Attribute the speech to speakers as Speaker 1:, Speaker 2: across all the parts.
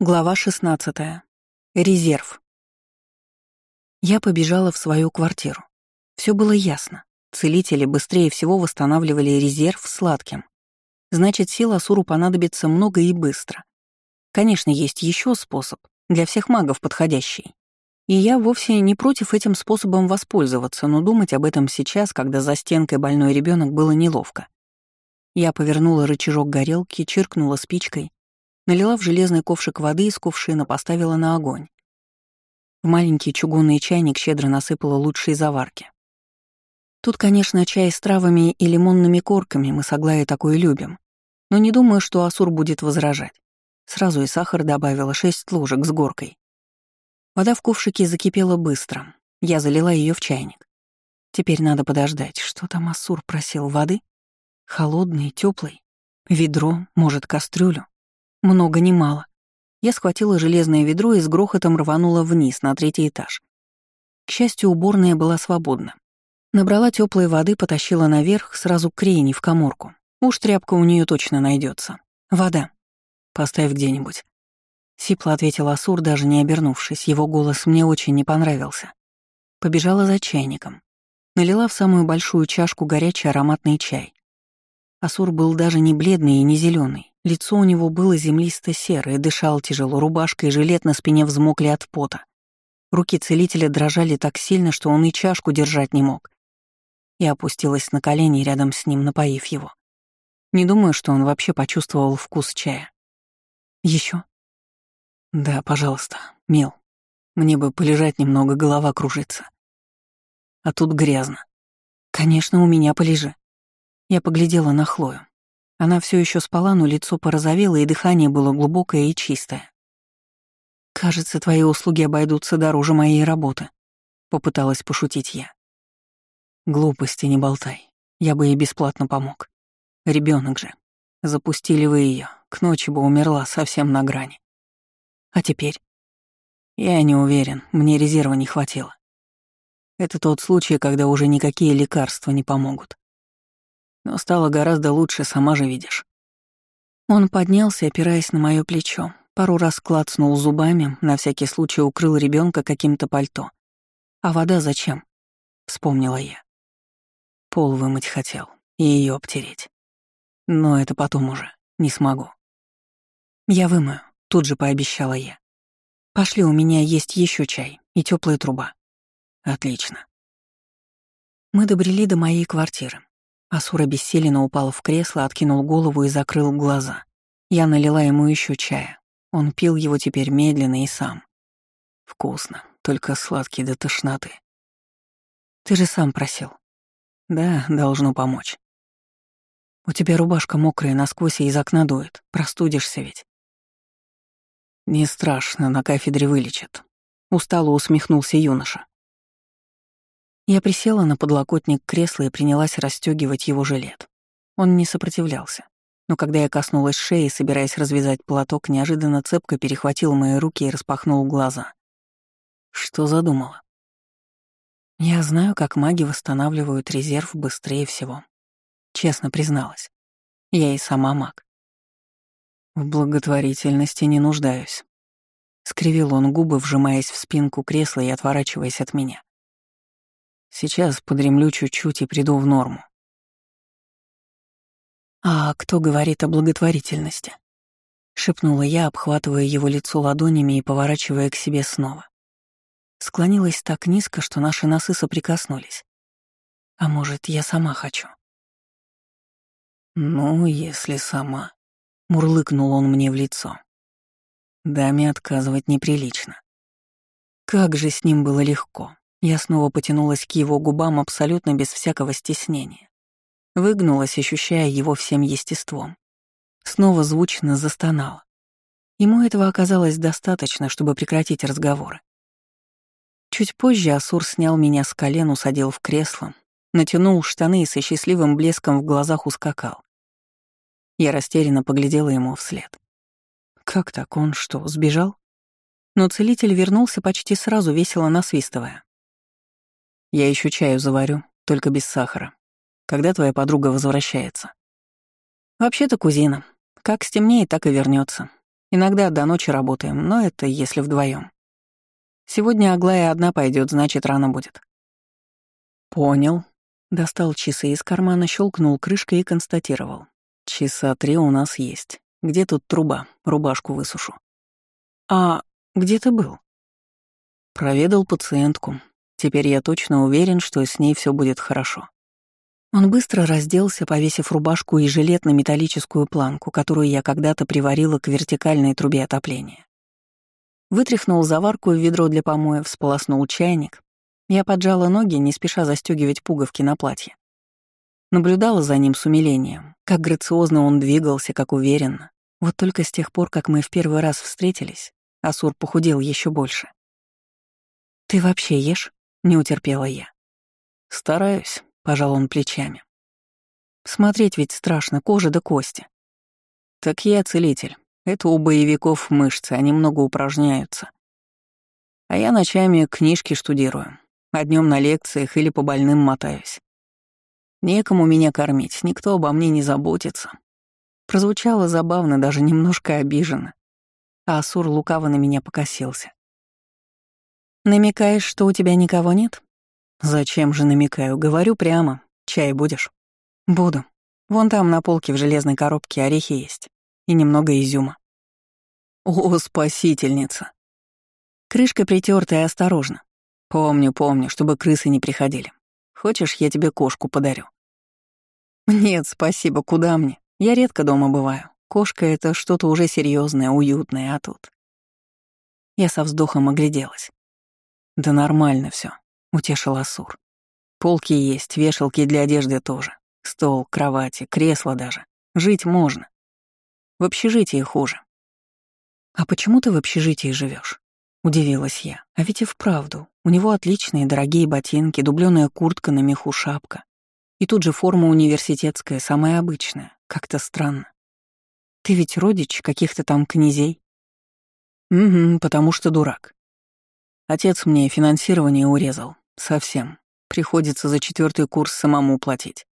Speaker 1: Глава 16. Резерв. Я побежала в свою квартиру. Все было ясно. Целители быстрее всего восстанавливали резерв сладким. Значит, сил Асуру понадобится много и быстро. Конечно, есть еще способ, для всех магов подходящий. И я вовсе не против этим способом воспользоваться, но думать об этом сейчас, когда за стенкой больной ребенок, было неловко. Я повернула рычажок горелки, чиркнула спичкой, Налила в железный ковшик воды из кувшина, поставила на огонь. В маленький чугунный чайник щедро насыпала лучшие заварки. Тут, конечно, чай с травами и лимонными корками, мы с Аглаей такое любим. Но не думаю, что Асур будет возражать. Сразу и сахар добавила шесть ложек с горкой. Вода в ковшике закипела быстро. Я залила ее в чайник. Теперь надо подождать. Что там Асур просил? Воды? Холодный, теплый, Ведро, может, кастрюлю? Много не мало. Я схватила железное ведро и с грохотом рванула вниз, на третий этаж. К счастью, уборная была свободна. Набрала теплой воды, потащила наверх, сразу к Рейне в коморку. Уж тряпка у нее точно найдется. Вода. Поставь где-нибудь. Сипло ответил Асур, даже не обернувшись. Его голос мне очень не понравился. Побежала за чайником. Налила в самую большую чашку горячий ароматный чай. Асур был даже не бледный и не зеленый, Лицо у него было землисто-серое, дышал тяжело, рубашка и жилет на спине взмокли от пота. Руки целителя дрожали так сильно, что он и чашку держать не мог. Я опустилась на колени рядом с ним, напоив его. Не думаю, что он вообще почувствовал вкус чая. Еще? Да, пожалуйста, мил. Мне бы полежать немного, голова кружится. А тут грязно. Конечно, у меня полежи. Я поглядела на Хлою. Она все еще спала, но лицо порозовело, и дыхание было глубокое и чистое. «Кажется, твои услуги обойдутся дороже моей работы», — попыталась пошутить я. «Глупости не болтай. Я бы ей бесплатно помог. Ребенок же. Запустили вы ее, к ночи бы умерла совсем на грани. А теперь? Я не уверен, мне резерва не хватило. Это тот случай, когда уже никакие лекарства не помогут. Но стало гораздо лучше, сама же видишь. Он поднялся, опираясь на мое плечо, пару раз клацнул зубами, на всякий случай укрыл ребенка каким-то пальто. А вода зачем? Вспомнила я. Пол вымыть хотел и ее обтереть. Но это потом уже, не смогу. Я вымою, тут же пообещала я. Пошли, у меня есть еще чай и теплая труба. Отлично. Мы добрели до моей квартиры. Асур обессиленно упал в кресло, откинул голову и закрыл глаза. Я налила ему еще чая. Он пил его теперь медленно и сам. Вкусно, только сладкий до тошноты. Ты же сам просил. Да, должно помочь. У тебя рубашка мокрая насквозь и из окна дует. Простудишься ведь. Не страшно, на кафедре вылечат. Устало усмехнулся юноша. Я присела на подлокотник кресла и принялась расстегивать его жилет. Он не сопротивлялся. Но когда я коснулась шеи, собираясь развязать платок, неожиданно цепко перехватил мои руки и распахнул глаза. Что задумала? Я знаю, как маги восстанавливают резерв быстрее всего. Честно призналась. Я и сама маг. В благотворительности не нуждаюсь. Скривил он губы, вжимаясь в спинку кресла и отворачиваясь от меня. Сейчас подремлю чуть-чуть и приду в норму. «А кто говорит о благотворительности?» — шепнула я, обхватывая его лицо ладонями и поворачивая к себе снова. Склонилась так низко, что наши носы соприкоснулись. А может, я сама хочу? «Ну, если сама», — мурлыкнул он мне в лицо. Даме отказывать неприлично. Как же с ним было легко. Я снова потянулась к его губам абсолютно без всякого стеснения. Выгнулась, ощущая его всем естеством. Снова звучно застонала. Ему этого оказалось достаточно, чтобы прекратить разговоры. Чуть позже Асур снял меня с колен, усадил в кресло, натянул штаны и со счастливым блеском в глазах ускакал. Я растерянно поглядела ему вслед. Как так, он что, сбежал? Но целитель вернулся почти сразу, весело насвистывая. Я еще чаю заварю, только без сахара. Когда твоя подруга возвращается? Вообще-то кузина. Как стемнеет, так и вернется. Иногда до ночи работаем, но это если вдвоем. Сегодня Аглая одна пойдет, значит, рано будет. Понял. Достал часы из кармана, щелкнул крышкой и констатировал. Часа три у нас есть. Где тут труба? Рубашку высушу. А где ты был? Проведал пациентку. Теперь я точно уверен, что с ней все будет хорошо. Он быстро разделся, повесив рубашку и жилет на металлическую планку, которую я когда-то приварила к вертикальной трубе отопления. Вытряхнул заварку в ведро для помоев, сполоснул чайник. Я поджала ноги, не спеша застегивать пуговки на платье. Наблюдала за ним с умилением, как грациозно он двигался, как уверенно. Вот только с тех пор, как мы в первый раз встретились, Асур похудел еще больше. «Ты вообще ешь?» — не утерпела я. «Стараюсь», — пожал он плечами. «Смотреть ведь страшно, кожа да кости». «Так я целитель. Это у боевиков мышцы, они много упражняются. А я ночами книжки штудирую, а днем на лекциях или по больным мотаюсь. Некому меня кормить, никто обо мне не заботится. Прозвучало забавно, даже немножко обиженно. А Асур лукаво на меня покосился. «Намекаешь, что у тебя никого нет?» «Зачем же намекаю? Говорю прямо. Чай будешь?» «Буду. Вон там на полке в железной коробке орехи есть и немного изюма. О, спасительница! Крышка притертая осторожно. Помню, помню, чтобы крысы не приходили. Хочешь, я тебе кошку подарю? Нет, спасибо, куда мне? Я редко дома бываю. Кошка — это что-то уже серьезное, уютное, а тут... Я со вздохом огляделась. Да нормально все, утешил Асур. Полки есть, вешалки для одежды тоже. Стол, кровати, кресло даже. Жить можно. В общежитии хуже. «А почему ты в общежитии живешь? удивилась я. А ведь и вправду, у него отличные дорогие ботинки, дубленая куртка на меху шапка. И тут же форма университетская, самая обычная. Как-то странно. Ты ведь родич каких-то там князей? Угу, потому что дурак. Отец мне финансирование урезал. Совсем. Приходится за четвертый курс самому платить.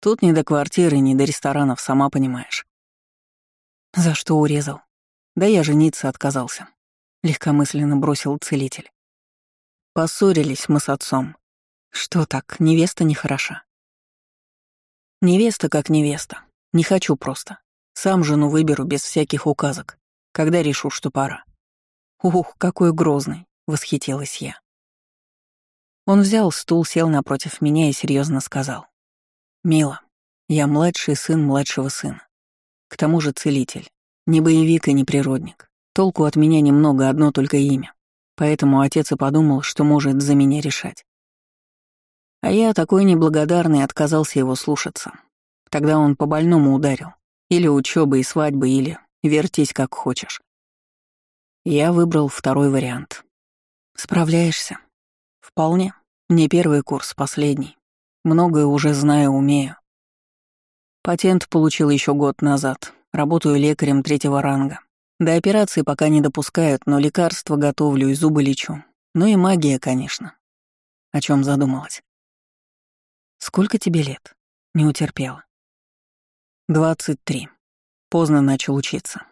Speaker 1: Тут не до квартиры, не до ресторанов, сама понимаешь. За что урезал? Да я жениться отказался. Легкомысленно бросил целитель. Поссорились мы с отцом. Что так, невеста не хороша. Невеста как невеста. Не хочу просто. Сам жену выберу без всяких указок, когда решу, что пора. Ух, какой грозный, восхитилась я. Он взял стул, сел напротив меня и серьезно сказал. «Мила, я младший сын младшего сына. К тому же целитель. Не боевик и не природник. Толку от меня немного, одно только имя. Поэтому отец и подумал, что может за меня решать. А я, такой неблагодарный, отказался его слушаться. Тогда он по больному ударил. Или учеба и свадьбы, или вертись как хочешь. Я выбрал второй вариант. Справляешься? Вполне. Не первый курс, последний. Многое уже знаю, умею. Патент получил еще год назад. Работаю лекарем третьего ранга. До операции пока не допускают, но лекарства готовлю и зубы лечу. Ну и магия, конечно. О чем задумалась? Сколько тебе лет? Не утерпела. Двадцать три. Поздно начал учиться.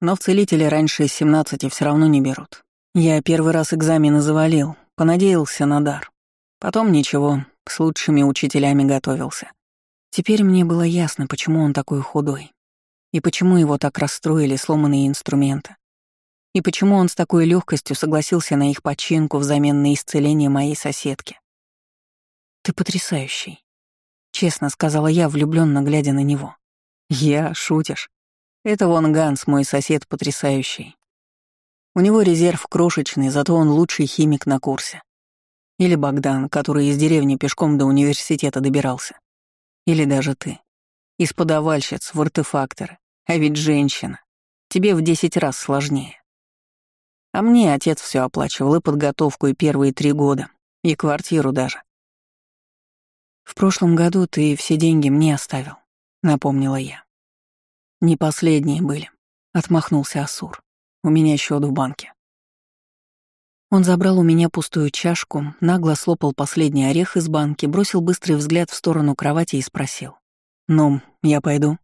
Speaker 1: Но в целители раньше семнадцати все равно не берут. Я первый раз экзамены завалил, понадеялся на дар. Потом ничего, с лучшими учителями готовился. Теперь мне было ясно, почему он такой худой. И почему его так расстроили сломанные инструменты. И почему он с такой легкостью согласился на их починку взамен на исцеление моей соседки. «Ты потрясающий», — честно сказала я, влюбленно глядя на него. «Я? Шутишь? Это вон Ганс, мой сосед, потрясающий. У него резерв крошечный, зато он лучший химик на курсе. Или Богдан, который из деревни пешком до университета добирался. Или даже ты. Из подавальщиц в артефакторы. А ведь женщина. Тебе в десять раз сложнее. А мне отец все оплачивал и подготовку, и первые три года, и квартиру даже. В прошлом году ты все деньги мне оставил, напомнила я. Не последние были, отмахнулся Асур. У меня счет в банке. Он забрал у меня пустую чашку, нагло слопал последний орех из банки, бросил быстрый взгляд в сторону кровати и спросил. «Ну, я пойду?»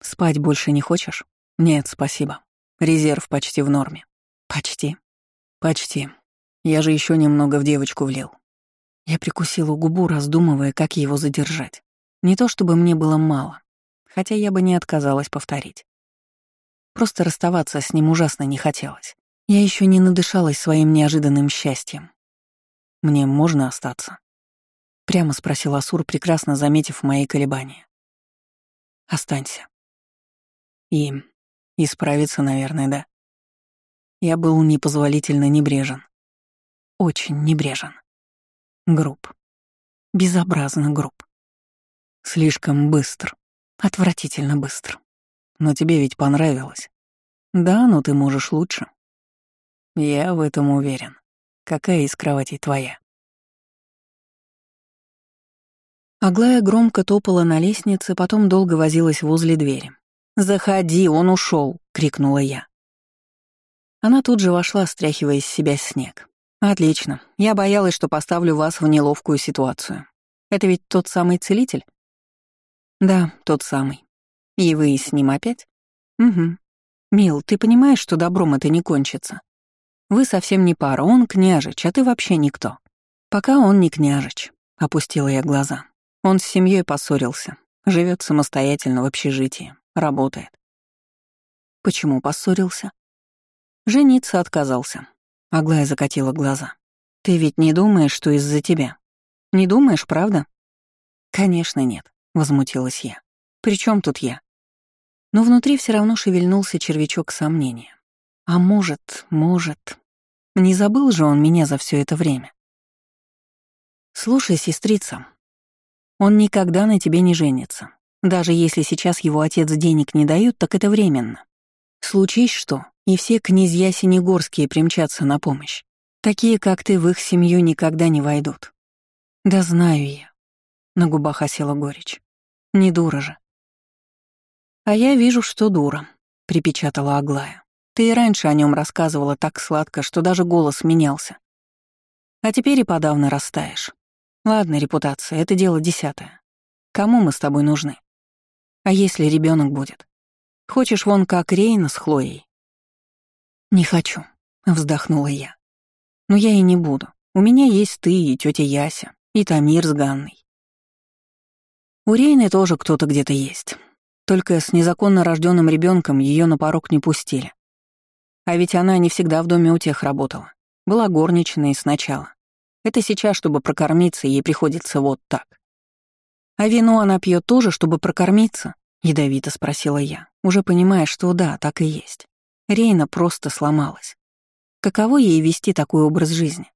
Speaker 1: «Спать больше не хочешь?» «Нет, спасибо. Резерв почти в норме. Почти. Почти. Я же еще немного в девочку влил. Я прикусила губу, раздумывая, как его задержать. Не то чтобы мне было мало, хотя я бы не отказалась повторить. Просто расставаться с ним ужасно не хотелось. Я еще не надышалась своим неожиданным счастьем. «Мне можно остаться?» Прямо спросил Асур, прекрасно заметив мои колебания. «Останься». И исправиться, наверное, да. Я был непозволительно небрежен. Очень небрежен. Груб. Безобразно груб. Слишком быстр. Отвратительно быстр. Но тебе ведь понравилось. Да, но ты можешь лучше. Я в этом уверен. Какая из кроватей твоя? Аглая громко топала на лестнице, потом долго возилась возле двери. «Заходи, он ушел! крикнула я. Она тут же вошла, стряхивая из себя снег. «Отлично. Я боялась, что поставлю вас в неловкую ситуацию. Это ведь тот самый целитель?» «Да, тот самый. И вы с ним опять?» «Угу. Мил, ты понимаешь, что добром это не кончится? Вы совсем не пара, он княжич, а ты вообще никто. Пока он не княжич», — опустила я глаза. «Он с семьей поссорился, живет самостоятельно в общежитии, работает». «Почему поссорился?» «Жениться отказался». Аглая закатила глаза. «Ты ведь не думаешь, что из-за тебя? Не думаешь, правда?» «Конечно нет», — возмутилась я. «При чем тут я?» Но внутри все равно шевельнулся червячок сомнения. А может, может... Не забыл же он меня за все это время. Слушай, сестрица, он никогда на тебе не женится. Даже если сейчас его отец денег не дает, так это временно. Случись что, и все князья Синегорские примчатся на помощь. Такие, как ты, в их семью никогда не войдут. Да знаю я. На губах осела горечь. Не дура же. «А я вижу, что дура», — припечатала Аглая. «Ты и раньше о нем рассказывала так сладко, что даже голос менялся. А теперь и подавно растаешь. Ладно, репутация — это дело десятое. Кому мы с тобой нужны? А если ребенок будет? Хочешь вон как Рейна с Хлоей?» «Не хочу», — вздохнула я. «Но я и не буду. У меня есть ты и тетя Яся, и Тамир с Ганной. У Рейны тоже кто-то где-то есть. Только с незаконно рожденным ребенком ее на порог не пустили. А ведь она не всегда в доме у тех работала. Была горничной сначала. Это сейчас, чтобы прокормиться, ей приходится вот так. «А вино она пьет тоже, чтобы прокормиться?» — ядовито спросила я, уже понимая, что да, так и есть. Рейна просто сломалась. Каково ей вести такой образ жизни?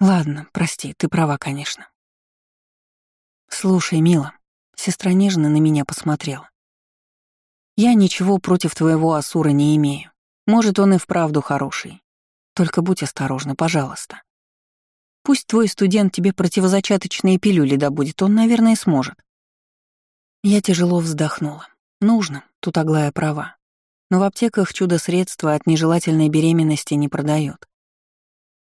Speaker 1: Ладно, прости, ты права, конечно. Слушай, мила, Сестра нежно на меня посмотрела. «Я ничего против твоего Асура не имею. Может, он и вправду хороший. Только будь осторожна, пожалуйста. Пусть твой студент тебе противозачаточные пилюли добудет, он, наверное, сможет». Я тяжело вздохнула. Нужно, тут Аглая права. Но в аптеках чудо-средства от нежелательной беременности не продают.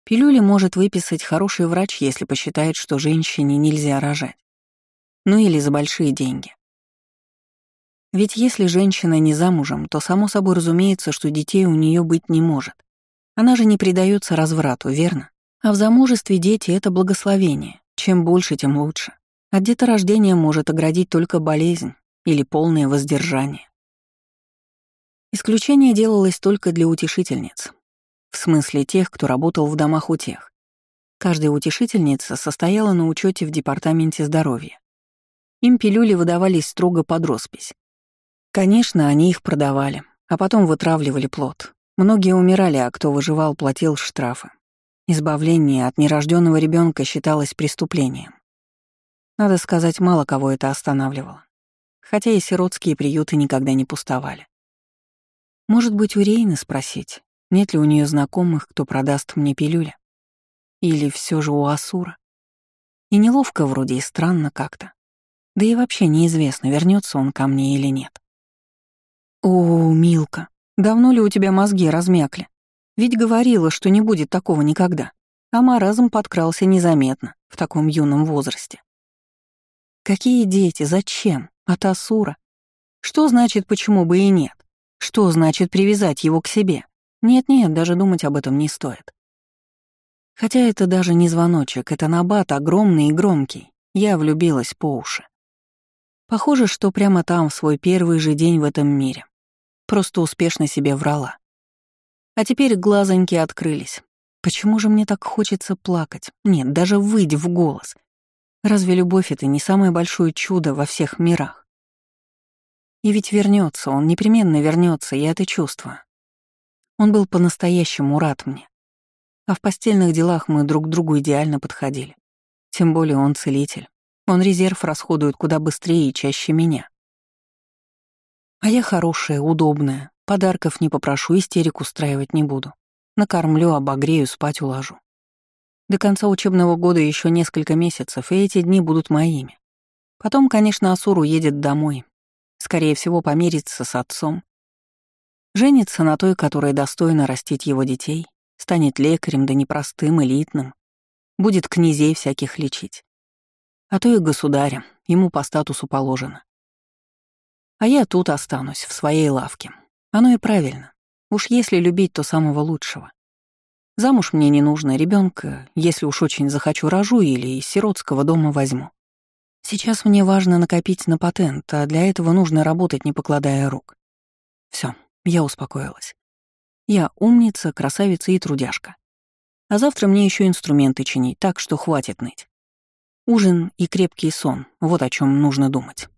Speaker 1: Пилюли может выписать хороший врач, если посчитает, что женщине нельзя рожать. Ну или за большие деньги. Ведь если женщина не замужем, то само собой разумеется, что детей у нее быть не может. Она же не предается разврату, верно? А в замужестве дети — это благословение. Чем больше, тем лучше. От деторождения может оградить только болезнь или полное воздержание. Исключение делалось только для утешительниц. В смысле тех, кто работал в домах у тех. Каждая утешительница состояла на учете в департаменте здоровья. Им пилюли выдавались строго под роспись. Конечно, они их продавали, а потом вытравливали плод. Многие умирали, а кто выживал, платил штрафы. Избавление от нерожденного ребенка считалось преступлением. Надо сказать, мало кого это останавливало. Хотя и сиротские приюты никогда не пустовали. Может быть, у Рейны спросить, нет ли у нее знакомых, кто продаст мне пилюли? Или все же у Асура? И неловко вроде и странно как-то. Да и вообще неизвестно, вернется он ко мне или нет. О, Милка, давно ли у тебя мозги размякли? Ведь говорила, что не будет такого никогда. А маразм подкрался незаметно, в таком юном возрасте. Какие дети, зачем? От Асура? Что значит, почему бы и нет? Что значит привязать его к себе? Нет-нет, даже думать об этом не стоит. Хотя это даже не звоночек, это набат огромный и громкий. Я влюбилась по уши. Похоже, что прямо там, в свой первый же день в этом мире. Просто успешно себе врала. А теперь глазоньки открылись. Почему же мне так хочется плакать? Нет, даже выйти в голос. Разве любовь — это не самое большое чудо во всех мирах? И ведь вернется, он непременно вернется, я это чувствую. Он был по-настоящему рад мне. А в постельных делах мы друг другу идеально подходили. Тем более он целитель. Он резерв расходует куда быстрее и чаще меня. А я хорошая, удобная, подарков не попрошу, истерик устраивать не буду. Накормлю, обогрею, спать уложу. До конца учебного года еще несколько месяцев, и эти дни будут моими. Потом, конечно, Асур уедет домой. Скорее всего, помирится с отцом. Женится на той, которая достойна растить его детей, станет лекарем, да непростым, элитным. Будет князей всяких лечить. А то и государем, ему по статусу положено. А я тут останусь, в своей лавке. Оно и правильно. Уж если любить, то самого лучшего. Замуж мне не нужно, ребенка, если уж очень захочу, рожу или из сиротского дома возьму. Сейчас мне важно накопить на патент, а для этого нужно работать, не покладая рук. Все, я успокоилась. Я умница, красавица и трудяжка. А завтра мне еще инструменты чинить, так что хватит ныть. Ужин и крепкий сон — вот о чем нужно думать.